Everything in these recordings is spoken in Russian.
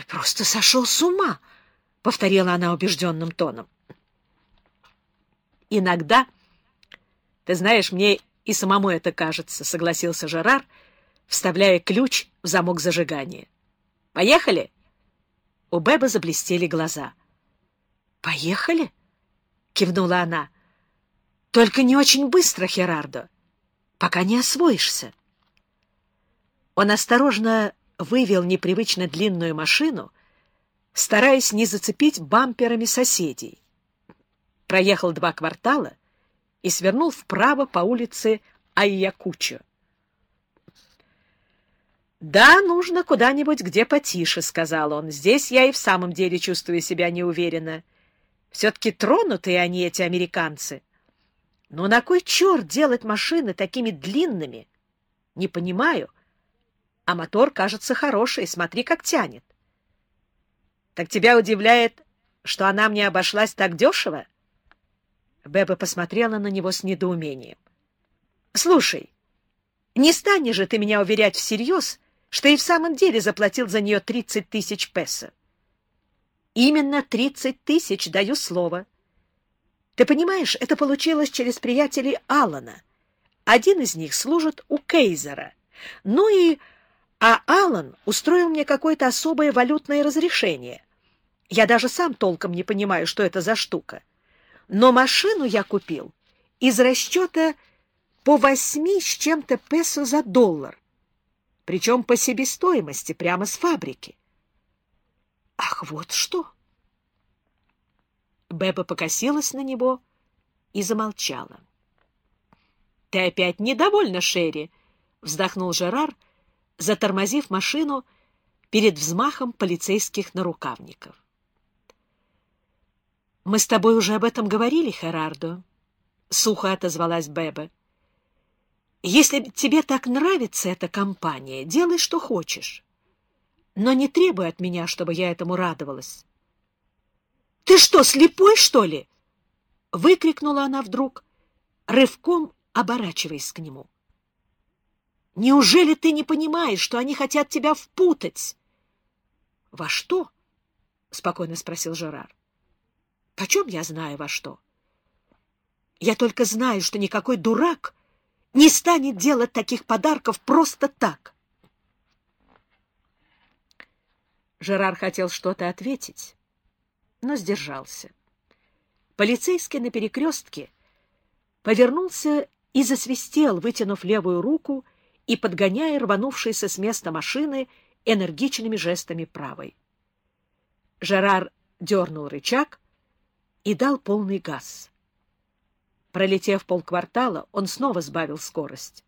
— Ты просто сошел с ума! — повторила она убежденным тоном. — Иногда, ты знаешь, мне и самому это кажется, — согласился Жерар, вставляя ключ в замок зажигания. — Поехали? У Беба заблестели глаза. — Поехали? — кивнула она. — Только не очень быстро, Херардо, пока не освоишься. Он осторожно вывел непривычно длинную машину, стараясь не зацепить бамперами соседей. Проехал два квартала и свернул вправо по улице Айякучо. «Да, нужно куда-нибудь, где потише», — сказал он. «Здесь я и в самом деле чувствую себя неуверенно. Все-таки тронутые они, эти американцы. Но на кой черт делать машины такими длинными? Не понимаю» а мотор, кажется, хороший. Смотри, как тянет. Так тебя удивляет, что она мне обошлась так дешево? Беба посмотрела на него с недоумением. — Слушай, не станешь же ты меня уверять всерьез, что и в самом деле заплатил за нее тридцать тысяч песо? — Именно тридцать тысяч, даю слово. Ты понимаешь, это получилось через приятелей Алана. Один из них служит у Кейзера. Ну и а Аллан устроил мне какое-то особое валютное разрешение. Я даже сам толком не понимаю, что это за штука. Но машину я купил из расчета по восьми с чем-то песо за доллар, причем по себестоимости, прямо с фабрики. Ах, вот что! Беба покосилась на него и замолчала. — Ты опять недовольна, Шерри? — вздохнул Жерар, — затормозив машину перед взмахом полицейских нарукавников. «Мы с тобой уже об этом говорили, Херардо», — сухо отозвалась Беба. «Если тебе так нравится эта компания, делай, что хочешь. Но не требуй от меня, чтобы я этому радовалась». «Ты что, слепой, что ли?» — выкрикнула она вдруг, рывком оборачиваясь к нему. Неужели ты не понимаешь, что они хотят тебя впутать? — Во что? — спокойно спросил Жерар. — Почем я знаю во что? Я только знаю, что никакой дурак не станет делать таких подарков просто так. Жерар хотел что-то ответить, но сдержался. Полицейский на перекрестке повернулся и засвистел, вытянув левую руку и подгоняя рванувшиеся с места машины энергичными жестами правой. Жерар дернул рычаг и дал полный газ. Пролетев полквартала, он снова сбавил скорость.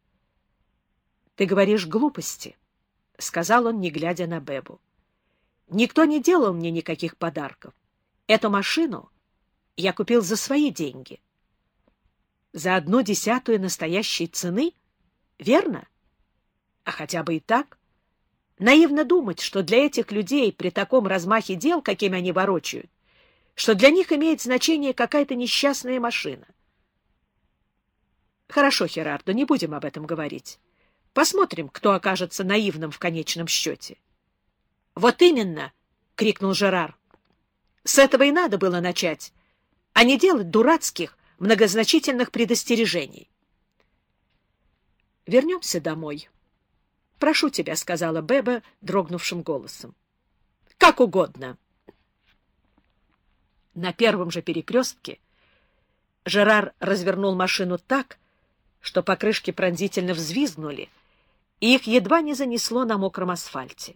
— Ты говоришь глупости, — сказал он, не глядя на Бебу. — Никто не делал мне никаких подарков. Эту машину я купил за свои деньги. За одну десятую настоящей цены? Верно? А хотя бы и так. Наивно думать, что для этих людей при таком размахе дел, какими они ворочают, что для них имеет значение какая-то несчастная машина. Хорошо, Херардо, не будем об этом говорить. Посмотрим, кто окажется наивным в конечном счете. — Вот именно! — крикнул Жерар. — С этого и надо было начать, а не делать дурацких, многозначительных предостережений. Вернемся домой. «Прошу тебя», — сказала Беба дрогнувшим голосом. «Как угодно». На первом же перекрестке Жерар развернул машину так, что покрышки пронзительно взвизгнули, и их едва не занесло на мокром асфальте.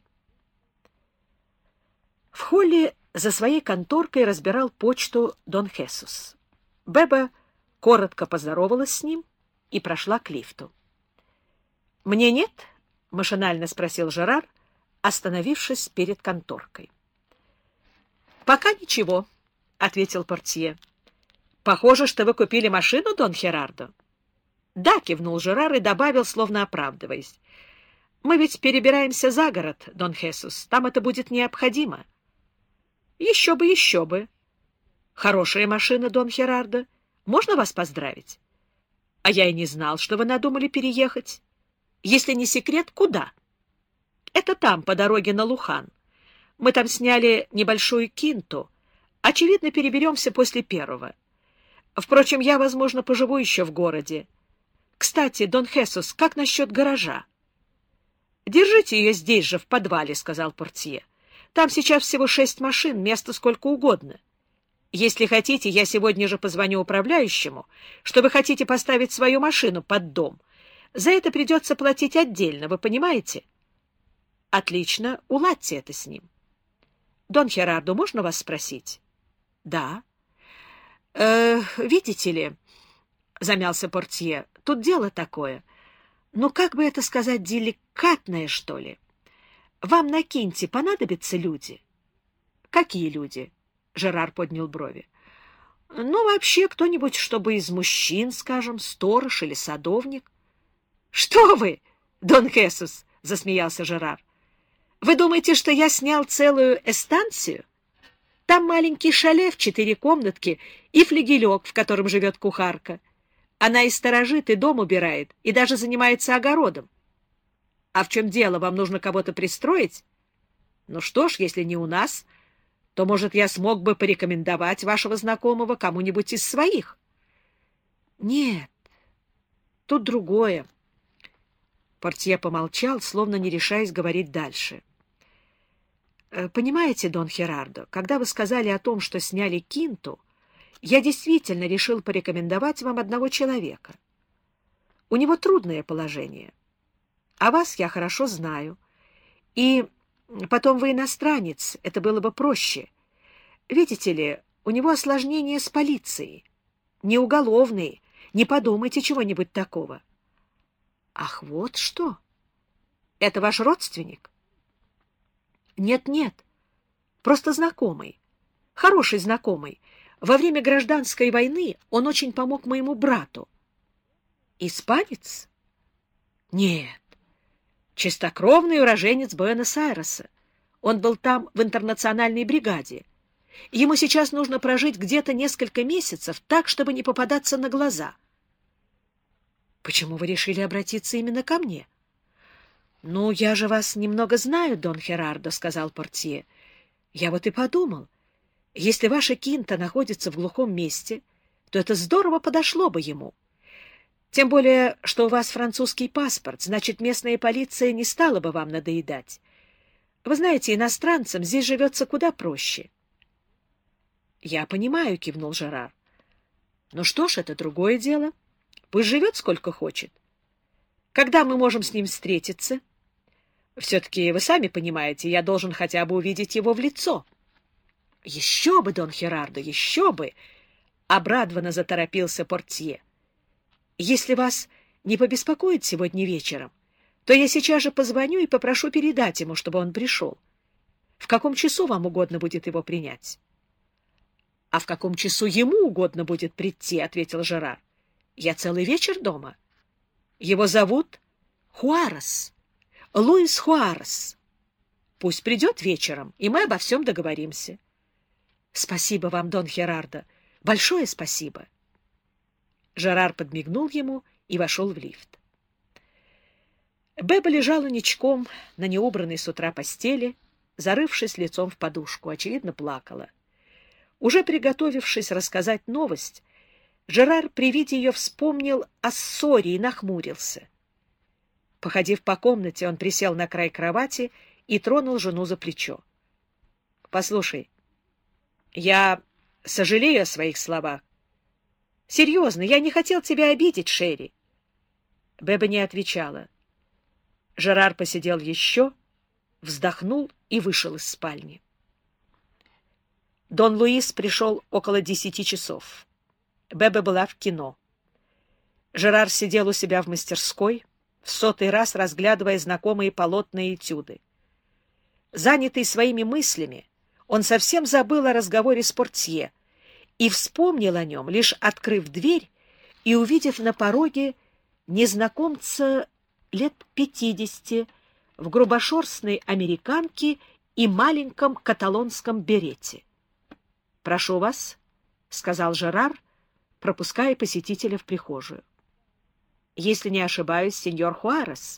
В холле за своей конторкой разбирал почту Дон Хесус. Беба коротко поздоровалась с ним и прошла к лифту. «Мне нет?» — машинально спросил Жерар, остановившись перед конторкой. — Пока ничего, — ответил портье. — Похоже, что вы купили машину, Дон Херардо. — Да, — кивнул Жерар и добавил, словно оправдываясь. — Мы ведь перебираемся за город, Дон Хесус. Там это будет необходимо. — Еще бы, еще бы. — Хорошая машина, Дон Херардо. Можно вас поздравить? — А я и не знал, что вы надумали переехать. Если не секрет, куда? Это там, по дороге на Лухан. Мы там сняли небольшую кинту. Очевидно, переберемся после первого. Впрочем, я, возможно, поживу еще в городе. Кстати, Дон Хесус, как насчет гаража? — Держите ее здесь же, в подвале, — сказал портье. — Там сейчас всего шесть машин, места сколько угодно. Если хотите, я сегодня же позвоню управляющему, что вы хотите поставить свою машину под дом. За это придется платить отдельно, вы понимаете? — Отлично, уладьте это с ним. — Дон Херардо, можно вас спросить? — Да. «Э, — Видите ли, — замялся портье, — тут дело такое. Ну, как бы это сказать, деликатное, что ли? Вам на Кинте понадобятся люди? — Какие люди? — Жерар поднял брови. — Ну, вообще, кто-нибудь, чтобы из мужчин, скажем, сторож или садовник. — Что вы, Дон Хесус? — засмеялся Жерар. Вы думаете, что я снял целую эстанцию? Там маленький шале в четыре комнатки и флигелек, в котором живет кухарка. Она и сторожит, и дом убирает, и даже занимается огородом. А в чем дело? Вам нужно кого-то пристроить? Ну что ж, если не у нас, то, может, я смог бы порекомендовать вашего знакомого кому-нибудь из своих? Нет, тут другое. Портье помолчал, словно не решаясь говорить дальше. Э, «Понимаете, Дон Херардо, когда вы сказали о том, что сняли Кинту, я действительно решил порекомендовать вам одного человека. У него трудное положение. А вас я хорошо знаю. И потом вы иностранец, это было бы проще. Видите ли, у него осложнения с полицией. Не уголовные, не подумайте чего-нибудь такого. Ах, вот что! Это ваш родственник? Нет-нет, просто знакомый. Хороший знакомый. Во время гражданской войны он очень помог моему брату. Испанец? Нет. Чистокровный уроженец Буэнос-Айреса. Он был там в интернациональной бригаде. Ему сейчас нужно прожить где-то несколько месяцев так, чтобы не попадаться на глаза — Почему вы решили обратиться именно ко мне? — Ну, я же вас немного знаю, Дон Херардо, — сказал портье. — Я вот и подумал, если ваша кинта находится в глухом месте, то это здорово подошло бы ему. Тем более, что у вас французский паспорт, значит, местная полиция не стала бы вам надоедать. Вы знаете, иностранцам здесь живется куда проще. — Я понимаю, — кивнул Жерар. — Ну что ж, это другое дело. — Пусть живет сколько хочет. Когда мы можем с ним встретиться? Все-таки, вы сами понимаете, я должен хотя бы увидеть его в лицо. Еще бы, Дон Херардо, еще бы! Обрадованно заторопился портье. Если вас не побеспокоит сегодня вечером, то я сейчас же позвоню и попрошу передать ему, чтобы он пришел. В каком часу вам угодно будет его принять? — А в каком часу ему угодно будет прийти, — ответил Жерар. Я целый вечер дома. Его зовут Хуарес, Луис Хуарес. Пусть придет вечером, и мы обо всем договоримся. Спасибо вам, Дон Херардо, большое спасибо. Жерар подмигнул ему и вошел в лифт. Беба лежала ничком на неубранной с утра постели, зарывшись лицом в подушку, очевидно, плакала. Уже приготовившись рассказать новость, Жерар при виде ее вспомнил о ссоре и нахмурился. Походив по комнате, он присел на край кровати и тронул жену за плечо. — Послушай, я сожалею о своих словах. Серьезно, я не хотел тебя обидеть, Шерри. Беба не отвечала. Жерар посидел еще, вздохнул и вышел из спальни. Дон Луис пришел около десяти часов. Беба была в кино. Жерар сидел у себя в мастерской, в сотый раз разглядывая знакомые полотна и этюды. Занятый своими мыслями, он совсем забыл о разговоре с портье и вспомнил о нем, лишь открыв дверь и увидев на пороге незнакомца лет пятидесяти в грубошерстной американке и маленьком каталонском берете. — Прошу вас, — сказал Жерар, пропуская посетителя в прихожую. — Если не ошибаюсь, сеньор Хуарес.